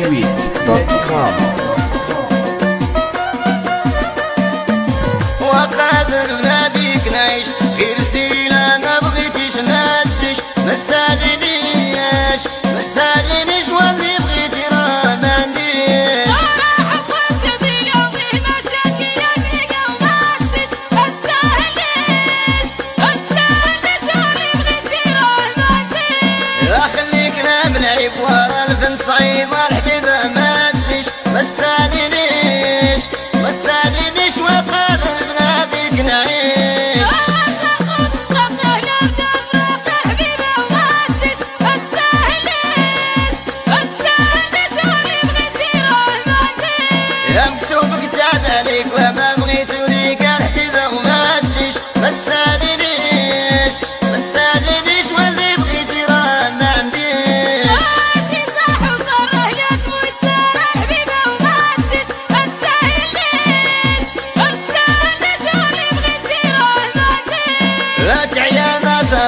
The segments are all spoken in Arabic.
www.music.com وقد نناديك نعيش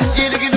Bahçeli